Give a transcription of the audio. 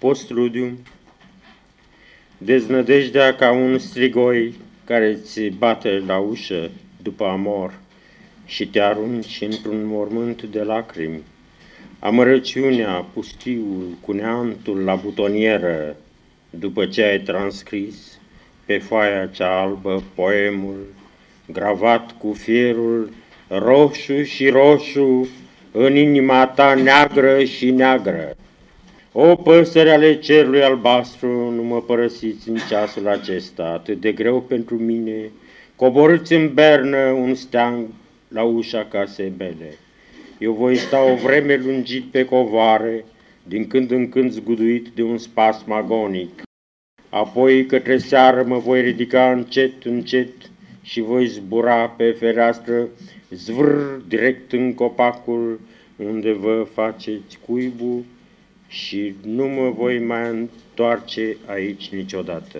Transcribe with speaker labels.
Speaker 1: Postrudium Deznădejdea ca un strigoi care ți bate la ușă după amor și te arunci într-un mormânt de lacrimi. Amărăciunea, pustiul, cu neantul la butonieră, după ce ai transcris pe foaia cea albă poemul, gravat cu fierul roșu și roșu în inima ta neagră și neagră. O păsări ale cerului albastru, nu mă părăsiți în ceasul acesta, atât de greu pentru mine, coborâți în bernă un steang la ușa casei mele. Eu voi sta o vreme lungit pe covare, din când în când zguduit de un spasm agonic. Apoi către seară mă voi ridica încet, încet și voi zbura pe fereastră, zvâr direct în copacul unde vă faceți cuibul și nu mă voi mai întoarce aici niciodată.